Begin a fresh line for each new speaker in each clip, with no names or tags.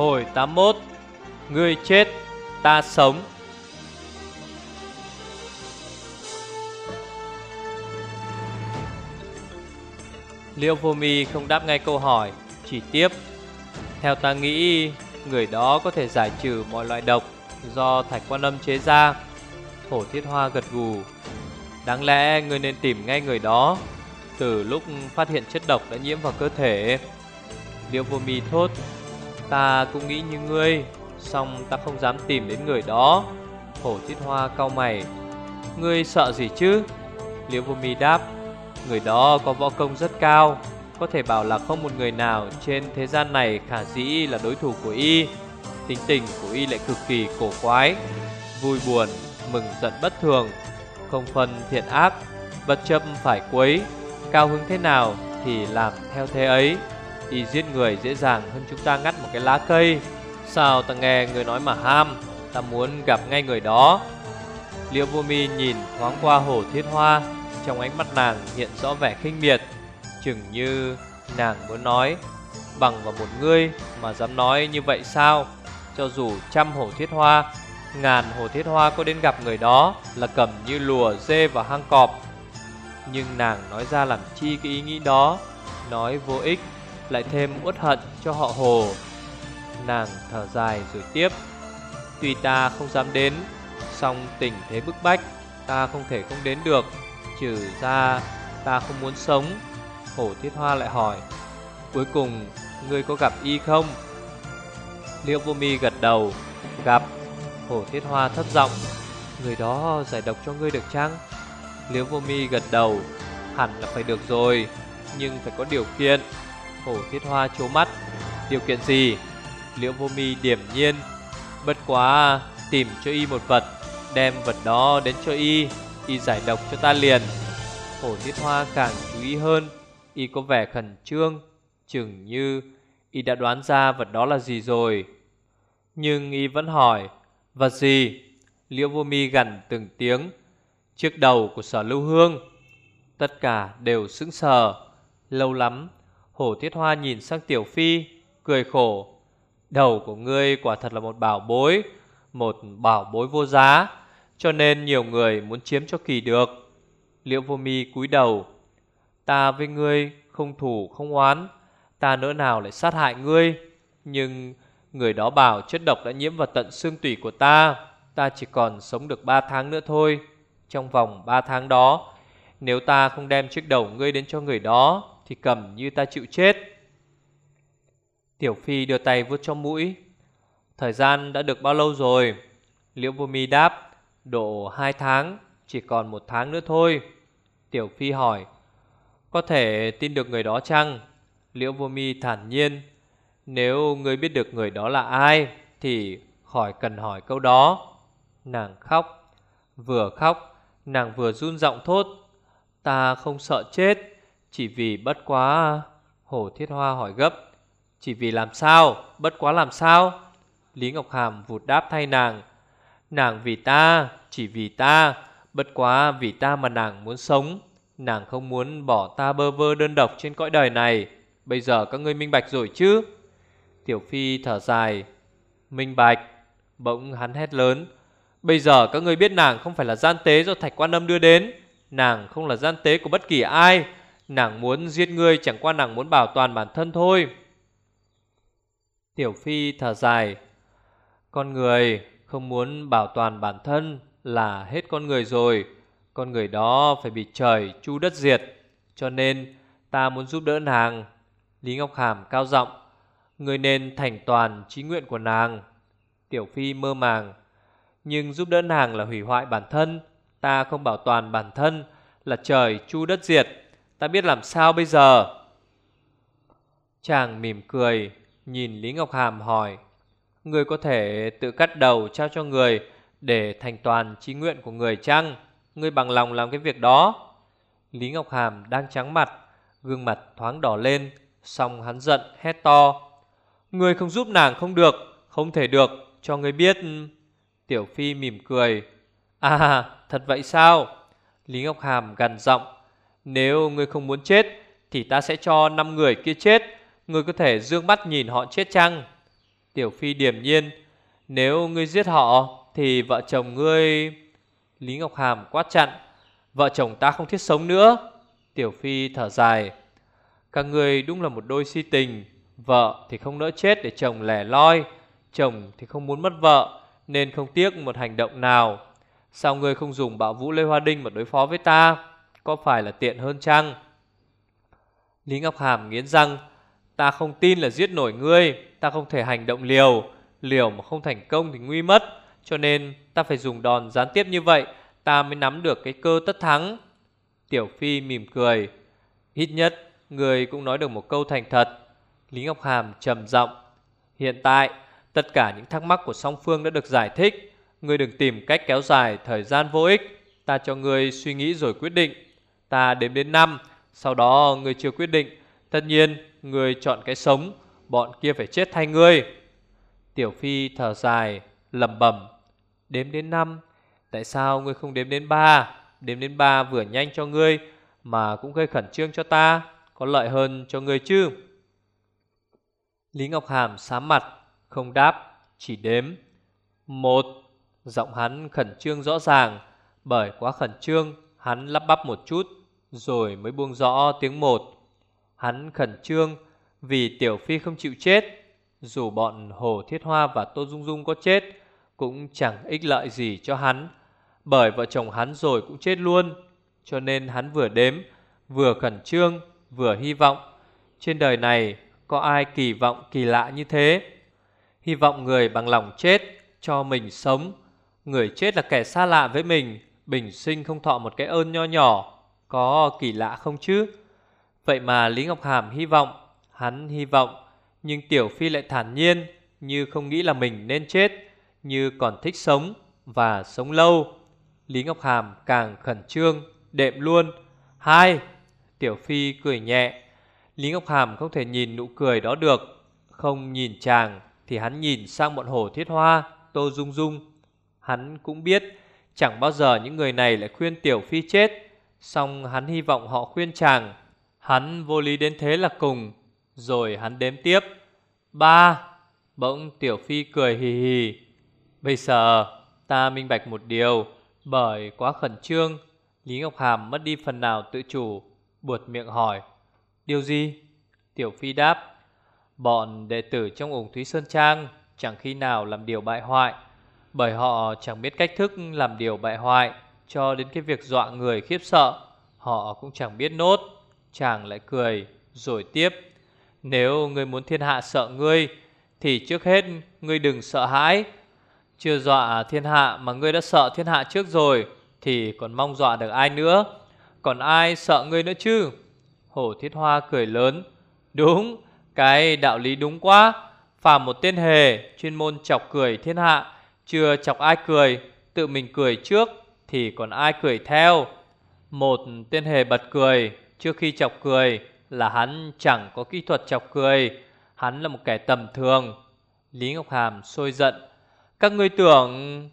Hồi 81 Ngươi chết, Ta sống. Liễu vô mi không đáp ngay câu hỏi, Chỉ tiếp. Theo ta nghĩ, Người đó có thể giải trừ mọi loại độc Do thạch quan âm chế ra. Hổ thiết hoa gật gù. Đáng lẽ người nên tìm ngay người đó Từ lúc phát hiện chất độc đã nhiễm vào cơ thể. Liễu vô mi thốt Ta cũng nghĩ như ngươi Xong ta không dám tìm đến người đó. Hổ thiết hoa cau mày. Ngươi sợ gì chứ? Liễu vô mi đáp. Người đó có võ công rất cao Có thể bảo là không một người nào trên thế gian này khả dĩ là đối thủ của y. Tính tình của y lại cực kỳ cổ quái Vui buồn, mừng giận bất thường Không phân thiện ác Bất chấp phải quấy Cao hứng thế nào thì làm theo thế ấy. Y giết người dễ dàng hơn chúng ta ngắt một cái lá cây. Sao ta nghe người nói mà ham, Ta muốn gặp ngay người đó? Liễu vô mi nhìn thoáng qua hồ thiết hoa, Trong ánh mắt nàng hiện rõ vẻ khinh miệt, Chừng như nàng muốn nói, Bằng vào một ngươi mà dám nói như vậy sao? Cho dù trăm hồ thiết hoa, Ngàn hồ thiết hoa có đến gặp người đó Là cầm như lùa dê vào hang cọp. Nhưng nàng nói ra làm chi cái ý nghĩ đó, Nói vô ích. Lại thêm uất hận cho họ hồ. Nàng thở dài rồi tiếp, Tuy ta không dám đến, Song tình thế bức bách, Ta không thể không đến được. Trừ ra ta không muốn sống. Hổ thiết hoa lại hỏi, Cuối cùng ngươi có gặp y không? Liễu vô mi gật đầu, Gặp. Hổ thiết hoa thấp giọng, Người đó giải độc cho ngươi được chăng? Liễu vô mi gật đầu, Hẳn là phải được rồi, Nhưng phải có điều kiện. Hổ thiết hoa chố mắt. Điều kiện gì? Liễu vô mi điểm nhiên, Bất quá tìm cho y một vật, Đem vật đó đến cho y Y giải độc cho ta liền. Hổ thiết hoa càng chú ý hơn, Y có vẻ khẩn trương, Chừng như Y đã đoán ra vật đó là gì rồi. Nhưng Y vẫn hỏi, Vật gì? Liễu vô mi gần từng tiếng Trước đầu của sở lưu hương. Tất cả đều sững sờ, Lâu lắm Hổ thiết hoa nhìn sang tiểu phi, Cười khổ. Đầu của ngươi quả thật là một bảo bối, Một bảo bối vô giá, Cho nên nhiều người muốn chiếm cho kỳ được. Liễu vô mi cúi đầu. Ta với ngươi không thủ không oán, Ta nỡ nào lại sát hại ngươi, Nhưng người đó bảo chất độc đã nhiễm vào tận xương tủy của ta Ta chỉ còn sống được 3 tháng nữa thôi. Trong vòng 3 tháng đó, Nếu ta không đem chiếc đầu ngươi đến cho người đó thì cầm như ta chịu chết. Tiểu Phi đưa tay vuốt trong mũi. Thời gian đã được bao lâu rồi? Liễu vô mi đáp, Độ 2 tháng, Chỉ còn một tháng nữa thôi. Tiểu Phi hỏi, Có thể tin được người đó chăng? Liễu vô mi thản nhiên, Nếu ngươi biết được người đó là ai Thì khỏi cần hỏi câu đó. Nàng khóc, Vừa khóc, Nàng vừa run giọng thốt, Ta không sợ chết. Chỉ vì bất quá Hổ thiết hoa hỏi gấp, chỉ vì làm sao? Bất quá làm sao? Lý Ngọc Hàm vụt đáp thay nàng Nàng vì ta, Chỉ vì ta, Bất quá vì ta mà nàng muốn sống. Nàng không muốn bỏ ta bơ vơ đơn độc trên cõi đời này. Bây giờ các ngươi minh bạch rồi chứ? Tiểu Phi thở dài, Minh bạch. Bỗng hắn hét lớn, Bây giờ các ngươi biết nàng không phải là gian tế do Thạch Quan Âm đưa đến. Nàng không là gian tế của bất kỳ ai. Nàng muốn giết ngươi chẳng qua nàng muốn bảo toàn bản thân thôi. Tiểu Phi thở dài, Con người không muốn bảo toàn bản thân là hết con người rồi, Con người đó phải bị trời chu đất diệt, Cho nên ta muốn giúp đỡ nàng. Lý Ngọc Hàm cao giọng Người nên thành toàn trí nguyện của nàng. Tiểu Phi mơ màng, Nhưng giúp đỡ nàng là hủy hoại bản thân, Ta không bảo toàn bản thân Là trời chu đất diệt. Ta biết làm sao bây giờ? Chàng mỉm cười, Nhìn Lý Ngọc Hàm hỏi Người có thể tự cắt đầu trao cho người Để thành toàn trí nguyện của người chăng? Người bằng lòng làm cái việc đó. Lý Ngọc Hàm đang trắng mặt, Gương mặt thoáng đỏ lên Xong hắn giận hét to Người không giúp nàng không được, Không thể được, cho người biết. Tiểu Phi mỉm cười À thật vậy sao? Lý Ngọc Hàm gần giọng nếu ngươi không muốn chết, Thì ta sẽ cho 5 người kia chết. Ngươi có thể dương mắt nhìn họ chết chăng? Tiểu Phi điềm nhiên, Nếu ngươi giết họ, Thì vợ chồng ngươi, Lý Ngọc Hàm quát chặn, Vợ chồng ta không thiết sống nữa. Tiểu Phi thở dài, Các người đúng là một đôi si tình, Vợ thì không nỡ chết để chồng lẻ loi, Chồng thì không muốn mất vợ, Nên không tiếc một hành động nào. Sao ngươi không dùng bạo vũ Lê Hoa Đinh Mà đối phó với ta? Có phải là tiện hơn chăng? Lý Ngọc Hàm nghiến răng, Ta không tin là giết nổi ngươi, Ta không thể hành động liều Liều mà không thành công thì nguy mất, Cho nên ta phải dùng đòn gián tiếp như vậy, Ta mới nắm được cái cơ tất thắng. Tiểu Phi mỉm cười, Ít nhất người cũng nói được một câu thành thật. Lý Ngọc Hàm trầm giọng, Hiện tại, tất cả những thắc mắc của song phương đã được giải thích, Ngươi đừng tìm cách kéo dài thời gian vô ích, Ta cho ngươi suy nghĩ rồi quyết định. Ta đếm đến năm, Sau đó người chưa quyết định, Tất nhiên người chọn cái sống, Bọn kia phải chết thay ngươi. Tiểu Phi thở dài, lẩm bẩm, Đếm đến năm, Tại sao ngươi không đếm đến ba? Đếm đến ba vừa nhanh cho ngươi, Mà cũng gây khẩn trương cho ta, Có lợi hơn cho ngươi chứ? Lý Ngọc Hàm sám mặt, Không đáp, Chỉ đếm. Một, Giọng hắn khẩn trương rõ ràng, Bởi quá khẩn trương, Hắn lắp bắp một chút. Rồi mới buông rõ tiếng một. Hắn khẩn trương, Vì Tiểu Phi không chịu chết, Dù bọn Hồ Thiết Hoa và Tô Dung Dung có chết, Cũng chẳng ích lợi gì cho hắn, Bởi vợ chồng hắn rồi cũng chết luôn, Cho nên hắn vừa đếm, Vừa khẩn trương, Vừa hy vọng, Trên đời này có ai kỳ vọng kỳ lạ như thế? Hy vọng người bằng lòng chết Cho mình sống, Người chết là kẻ xa lạ với mình, Bình sinh không thọ một cái ơn nho nhỏ. Có kỳ lạ không chứ? Vậy mà Lý Ngọc Hàm hy vọng, Hắn hy vọng, Nhưng Tiểu Phi lại thản nhiên, Như không nghĩ là mình nên chết, Như còn thích sống Và sống lâu. Lý Ngọc Hàm càng khẩn trương, Đệm luôn. Hai, Tiểu Phi cười nhẹ. Lý Ngọc Hàm không thể nhìn nụ cười đó được. Không nhìn chàng Thì hắn nhìn sang bọn hổ thiết hoa, Tô Dung Dung. Hắn cũng biết, Chẳng bao giờ những người này lại khuyên Tiểu Phi chết. Xong hắn hy vọng họ khuyên chàng, Hắn vô lý đến thế là cùng, Rồi hắn đếm tiếp. Ba, Bỗng Tiểu Phi cười hì hì. Bây giờ ta minh bạch một điều, Bởi quá khẩn trương, Lý Ngọc Hàm mất đi phần nào tự chủ, Buột miệng hỏi, Điều gì? Tiểu Phi đáp, Bọn đệ tử trong ủng Thúy Sơn Trang Chẳng khi nào làm điều bại hoại, Bởi họ chẳng biết cách thức làm điều bại hoại. Cho đến cái việc dọa người khiếp sợ Họ cũng chẳng biết nốt Chàng lại cười Rồi tiếp. Nếu ngươi muốn thiên hạ sợ ngươi Thì trước hết ngươi đừng sợ hãi. Chưa dọa thiên hạ mà ngươi đã sợ thiên hạ trước rồi Thì còn mong dọa được ai nữa? Còn ai sợ ngươi nữa chứ? Hổ Thiết Hoa cười lớn. Đúng, cái đạo lý đúng quá. Phàm một tên hề chuyên môn chọc cười thiên hạ Chưa chọc ai cười Tự mình cười trước. Thì còn ai cười theo Một tên hề bật cười Trước khi chọc cười Là hắn chẳng có kỹ thuật chọc cười Hắn là một kẻ tầm thường Lý Ngọc Hàm sôi giận Các ngươi tưởng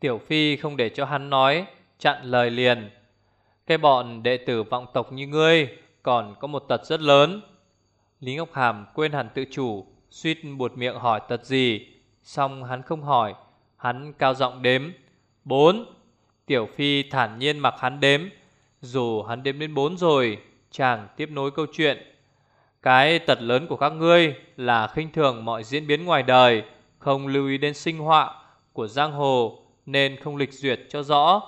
Tiểu Phi không để cho hắn nói Chặn lời liền Cái bọn đệ tử vọng tộc như ngươi còn có một tật rất lớn. Lý Ngọc Hàm quên hẳn tự chủ, suýt buột miệng hỏi tật gì, xong hắn không hỏi, hắn cao giọng đếm. Bốn. Tiểu Phi thản nhiên mặc hắn đếm, dù hắn đếm đến bốn rồi, chàng tiếp nối câu chuyện. Cái tật lớn của các ngươi là khinh thường mọi diễn biến ngoài đời, không lưu ý đến sinh họa của giang hồ nên không lịch duyệt cho rõ.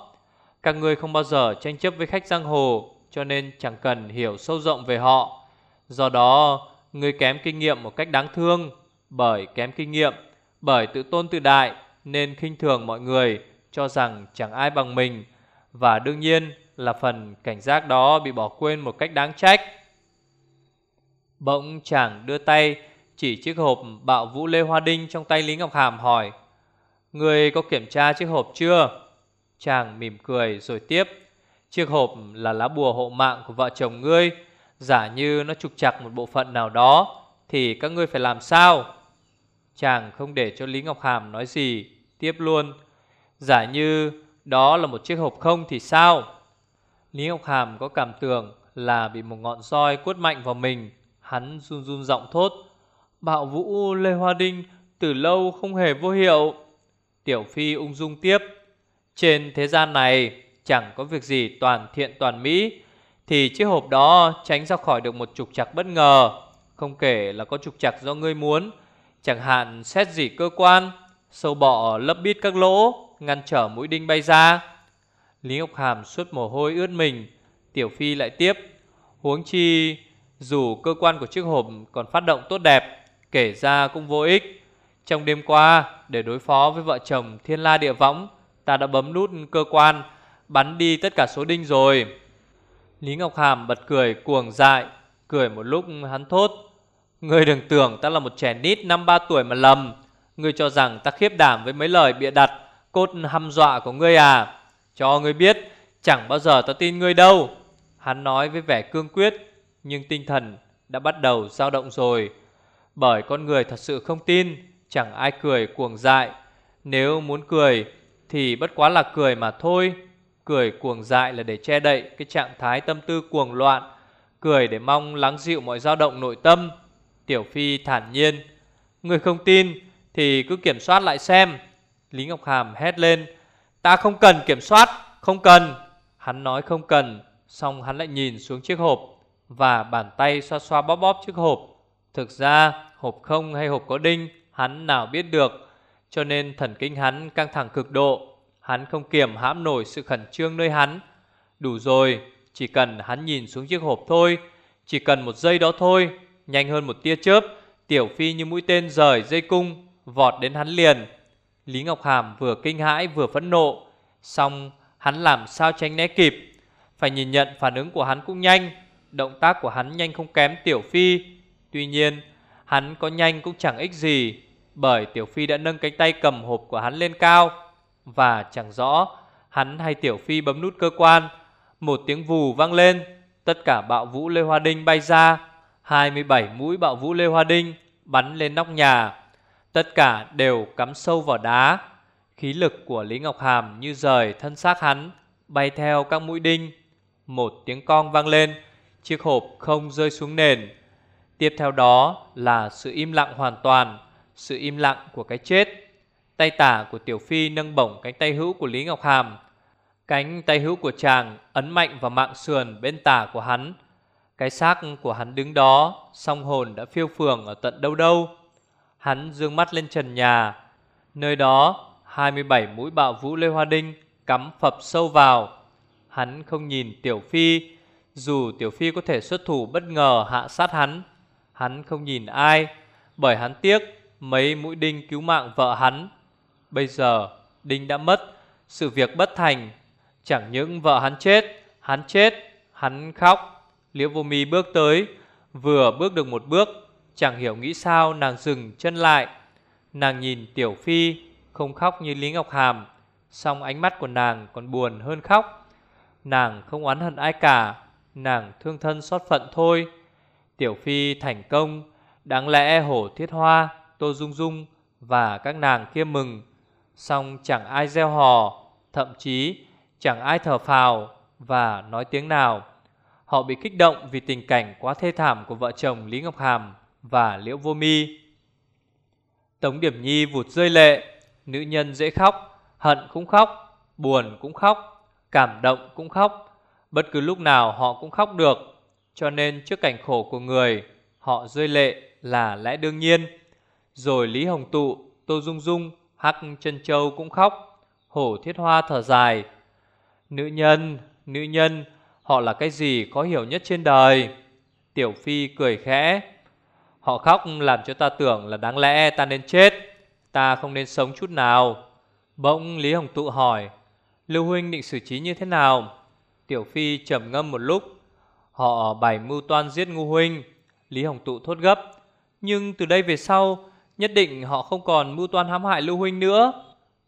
Các ngươi không bao giờ tranh chấp với khách giang hồ cho nên chẳng cần hiểu sâu rộng về họ. Do đó, người kém kinh nghiệm một cách đáng thương, bởi kém kinh nghiệm, bởi tự tôn tự đại nên khinh thường mọi người, cho rằng chẳng ai bằng mình, và đương nhiên là phần cảnh giác đó bị bỏ quên một cách đáng trách. Bỗng chàng đưa tay chỉ chiếc hộp bạo vũ lê hoa đinh trong tay Lý Ngọc Hàm hỏi: "Người có kiểm tra chiếc hộp chưa?" Chàng mỉm cười rồi tiếp: Chiếc hộp là lá bùa hộ mạng của vợ chồng ngươi, Giả như nó trục chặt một bộ phận nào đó, Thì các ngươi phải làm sao Chàng không để cho Lý Ngọc Hàm nói gì, Tiếp luôn Giả như đó là một chiếc hộp không thì sao? Lý Ngọc Hàm có cảm tưởng là bị một ngọn roi quất mạnh vào mình, Hắn run run giọng thốt, Bạo vũ, Lê Hoa Đinh, Từ lâu không hề vô hiệu. Tiểu Phi ung dung tiếp, Trên thế gian này Chẳng có việc gì toàn thiện toàn mỹ, Thì chiếc hộp đó tránh ra khỏi được một trục trặc bất ngờ. Không kể là có trục trặc do ngươi muốn, Chẳng hạn xét gì cơ quan, Sâu bọ lấp bít các lỗ. Ngăn trở mũi đinh bay ra. Lý Ngọc Hàm suốt mồ hôi ướt mình, Tiểu Phi lại tiếp, Huống chi dù cơ quan của chiếc hộp còn phát động tốt đẹp, Kể ra cũng vô ích. Trong đêm qua, để đối phó với vợ chồng Thiên La Địa Võng, Ta đã bấm nút cơ quan, Bắn đi tất cả số đinh rồi. Lý Ngọc Hàm bật cười, cuồng dại, Cười một lúc hắn thốt, Ngươi đừng tưởng ta là một trẻ nít năm ba tuổi mà lầm. Ngươi cho rằng ta khiếp đảm với mấy lời bịa đặt Cốt hăm dọa của ngươi à? Cho ngươi biết, Chẳng bao giờ ta tin ngươi đâu. Hắn nói với vẻ cương quyết, Nhưng tinh thần đã bắt đầu dao động rồi. Bởi con người thật sự không tin, Chẳng ai cười cuồng dại. Nếu muốn cười, Thì bất quá là cười mà thôi. Cười cuồng dại là để che đậy Cái trạng thái tâm tư cuồng loạn, Cười để mong lắng dịu mọi dao động nội tâm. Tiểu Phi thản nhiên Người không tin Thì cứ kiểm soát lại xem. Lý Ngọc Hàm hét lên, Ta không cần kiểm soát, Không cần. Hắn nói không cần, Xong hắn lại nhìn xuống chiếc hộp Và bàn tay xoa xoa bóp bóp chiếc hộp. Thực ra, hộp không hay hộp có đinh, Hắn nào biết được, Cho nên thần kinh hắn căng thẳng cực độ. Hắn không kiềm hãm nổi sự khẩn trương nơi hắn. Đủ rồi, Chỉ cần hắn nhìn xuống chiếc hộp thôi, Chỉ cần một giây đó thôi, Nhanh hơn một tia chớp, Tiểu Phi như mũi tên rời dây cung, Vọt đến hắn liền. Lý Ngọc Hàm vừa kinh hãi vừa phẫn nộ. Xong, hắn làm sao tránh né kịp? Phải nhìn nhận phản ứng của hắn cũng nhanh, Động tác của hắn nhanh không kém Tiểu Phi. Tuy nhiên, hắn có nhanh cũng chẳng ích gì, Bởi Tiểu Phi đã nâng cánh tay cầm hộp của hắn lên cao. Và chẳng rõ, hắn hay Tiểu Phi bấm nút cơ quan, Một tiếng vù vang lên, Tất cả bạo vũ Lê Hoa Đinh bay ra. 27 mũi bạo vũ Lê Hoa Đinh bắn lên nóc nhà. Tất cả đều cắm sâu vào đá. Khí lực của Lý Ngọc Hàm như rời thân xác hắn, Bay theo các mũi đinh. Một tiếng cong vang lên, Chiếc hộp không rơi xuống nền. Tiếp theo đó là sự im lặng hoàn toàn, Sự im lặng của cái chết. Tay tả của Tiểu Phi nâng bổng cánh tay hữu của Lý Ngọc Hàm. Cánh tay hữu của chàng ấn mạnh vào mạng sườn bên tả của hắn. Cái xác của hắn đứng đó, Song hồn đã phiêu phường ở tận đâu đâu. Hắn dương mắt lên trần nhà. Nơi đó 27 mũi bạo vũ Lê Hoa Đinh Cắm phập sâu vào. Hắn không nhìn Tiểu Phi, Dù Tiểu Phi có thể xuất thủ bất ngờ hạ sát hắn Hắn không nhìn ai, Bởi hắn tiếc mấy mũi đinh cứu mạng vợ hắn. Bây giờ, Đinh đã mất, Sự việc bất thành. Chẳng những vợ hắn chết Hắn chết, Hắn khóc. Liễu vô mi bước tới, Vừa bước được một bước Chẳng hiểu nghĩ sao nàng dừng chân lại. Nàng nhìn Tiểu Phi, Không khóc như Lý Ngọc Hàm Xong ánh mắt của nàng còn buồn hơn khóc. Nàng không oán hận ai cả, Nàng thương thân xót phận thôi. Tiểu Phi thành công, Đáng lẽ hổ thiết hoa, Tô Dung Dung Và các nàng kia mừng. Xong chẳng ai gieo hò, Thậm chí chẳng ai thở phào Và nói tiếng nào. Họ bị kích động vì tình cảnh quá thê thảm Của vợ chồng Lý Ngọc Hàm. Và Liễu Vô Mi. Tống Điểm Nhi vụt rơi lệ Nữ nhân dễ khóc Hận cũng khóc Buồn cũng khóc Cảm động cũng khóc. Bất cứ lúc nào họ cũng khóc được Cho nên trước cảnh khổ của người Họ rơi lệ là lẽ đương nhiên. Rồi Lý Hồng Tụ Tô Dung Dung Hắc chân Châu cũng khóc Hổ Thiết Hoa thở dài. Nữ nhân, nữ nhân Họ là cái gì khó hiểu nhất trên đời? Tiểu Phi cười khẽ. Họ khóc làm cho ta tưởng là đáng lẽ ta nên chết, Ta không nên sống chút nào. Bỗng Lý Hồng Tụ hỏi, Lưu Huynh định xử trí như thế nào? Tiểu Phi trầm ngâm một lúc. Họ bày mưu toan giết Ngu Huynh. Lý Hồng Tụ thốt gấp, Nhưng từ đây về sau, Nhất định họ không còn mưu toan hãm hại Lưu Huynh nữa.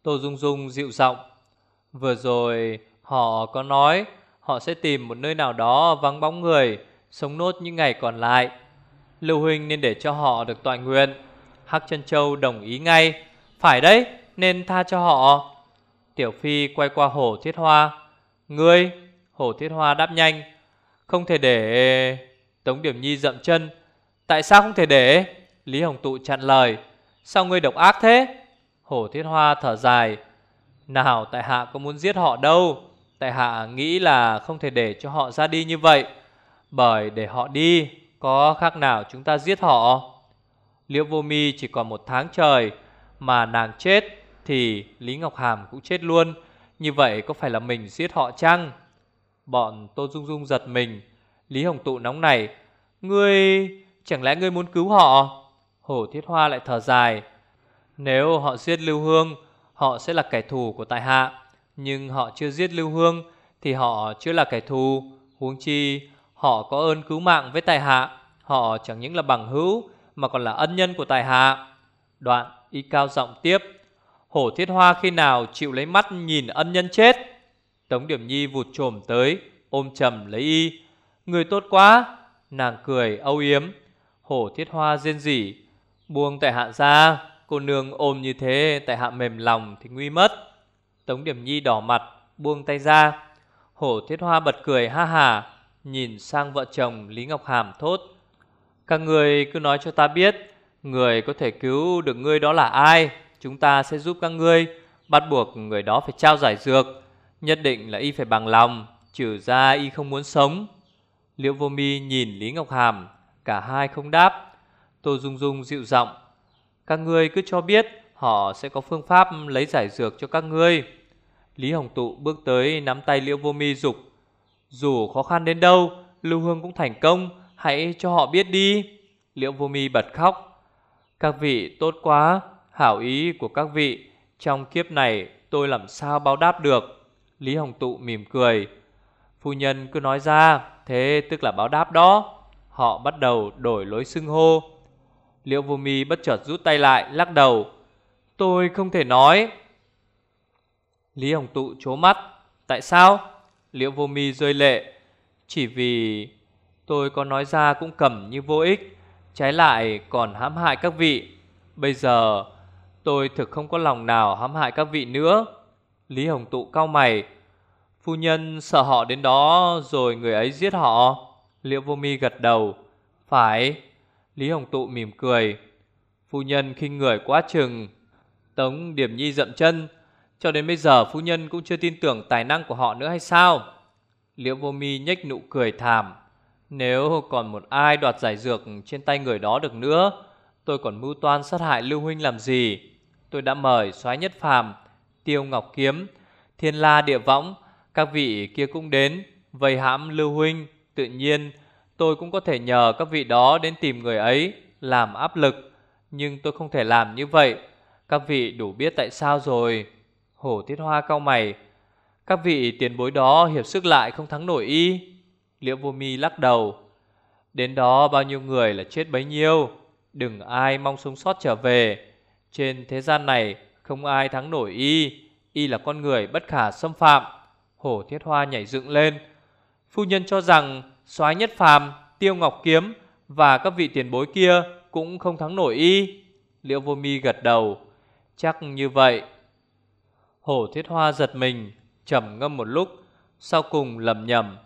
Tô Dung Dung dịu giọng, Vừa rồi họ có nói Họ sẽ tìm một nơi nào đó vắng bóng người, Sống nốt những ngày còn lại. Lưu Huynh nên để cho họ được tọa nguyện. Hắc chân Châu đồng ý ngay. Phải đấy, nên tha cho họ. Tiểu Phi quay qua hổ thiết hoa. Ngươi Hổ thiết hoa đáp nhanh. Không thể để Tống Điểm Nhi dậm chân. Tại sao không thể để? Lý Hồng Tụ chặn lời. Sao ngươi độc ác thế? Hổ thiết hoa thở dài. Nào, tại hạ có muốn giết họ đâu. Tại hạ nghĩ là không thể để cho họ ra đi như vậy. Bởi để họ đi có khác nào chúng ta giết họ? Liễu vô mi chỉ còn một tháng trời Mà nàng chết Thì Lý Ngọc Hàm cũng chết luôn. Như vậy có phải là mình giết họ chăng? Bọn Tô Dung Dung giật mình. Lý Hồng Tụ nóng này Ngươi, Chẳng lẽ ngươi muốn cứu họ? Hổ Thiết Hoa lại thở dài. Nếu họ giết Lưu Hương, Họ sẽ là kẻ thù của tại hạ. Nhưng họ chưa giết Lưu Hương Thì họ chưa là kẻ thù. Huống chi họ có ơn cứu mạng với tài hạ, Họ chẳng những là bằng hữu, Mà còn là ân nhân của tài hạ. Đoạn y cao giọng tiếp, Hổ Thiết Hoa khi nào chịu lấy mắt nhìn ân nhân chết? Tống Điểm Nhi vụt trồm tới, Ôm trầm lấy y. Người tốt quá, Nàng cười, âu yếm. Hổ thiết hoa rên rỉ, Buông tại hạ ra. Cô nương ôm như thế tại hạ mềm lòng thì nguy mất. Tống Điểm Nhi đỏ mặt, Buông tay ra. Hổ thiết hoa bật cười ha hà Nhìn sang vợ chồng Lý Ngọc Hàm thốt, Các người cứ nói cho ta biết, Người có thể cứu được ngươi đó là ai? Chúng ta sẽ giúp các ngươi, Bắt buộc người đó phải trao giải dược, Nhất định là y phải bằng lòng, Trừ ra y không muốn sống. Liễu vô mi nhìn Lý Ngọc Hàm, Cả hai không đáp. Tô Dung Dung dịu giọng, Các ngươi cứ cho biết Họ sẽ có phương pháp lấy giải dược cho các ngươi. Lý Hồng Tụ bước tới Nắm tay Liễu Vô Mi dục dù khó khăn đến đâu, Lưu Hương cũng thành công, Hãy cho họ biết đi. Liễu Vô Mi bật khóc. Các vị tốt quá, Hảo ý của các vị. Trong kiếp này, tôi làm sao báo đáp được? Lý Hồng Tụ mỉm cười. Phu nhân cứ nói ra, Thế tức là báo đáp đó. Họ bắt đầu đổi lối xưng hô. Liễu vô mi bất chợt rút tay lại, Lắc đầu. Tôi không thể nói. Lý Hồng Tụ chố mắt. Tại sao? Liễu vô mi rơi lệ. Chỉ vì tôi có nói ra cũng cầm như vô ích, Trái lại còn hãm hại các vị. Bây giờ, tôi thực không có lòng nào hãm hại các vị nữa. Lý Hồng Tụ cao mày. Phu nhân sợ họ đến đó rồi người ấy giết họ? Liễu vô mi gật đầu. Phải. Lý Hồng Tụ mỉm cười. Phu nhân khinh người quá chừng. Tống Điểm Nhi dậm chân. Cho đến bây giờ phu nhân cũng chưa tin tưởng tài năng của họ nữa hay sao? Liễu vô mi nhếch nụ cười thảm. Nếu còn một ai đoạt giải dược trên tay người đó được nữa, Tôi còn mưu toan sát hại Lưu Huynh làm gì? Tôi đã mời soái nhất phàm, Tiêu Ngọc Kiếm, Thiên La Địa Võng, Các vị kia cũng đến, Vây hãm Lưu Huynh. Tự nhiên, tôi cũng có thể nhờ các vị đó đến tìm người ấy Làm áp lực. Nhưng tôi không thể làm như vậy. Các vị đủ biết tại sao rồi. Hổ Thiết Hoa cao mày. Các vị tiền bối đó hiệp sức lại không thắng nổi y. Liễu vô mi lắc đầu. Đến đó bao nhiêu người là chết bấy nhiêu. Đừng ai mong sống sót trở về. Trên thế gian này không ai thắng nổi y. Y là con người bất khả xâm phạm. Hổ Thiết Hoa nhảy dựng lên. Phu nhân cho rằng soái nhất phàm, tiêu ngọc kiếm và các vị tiền bối kia cũng không thắng nổi y. Liễu vô mi gật đầu. Chắc như vậy. Hổ thiết hoa giật mình, trầm ngâm một lúc, sau cùng lầm nhầm.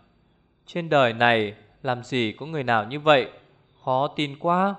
Trên đời này làm gì có người nào như vậy, khó tin quá.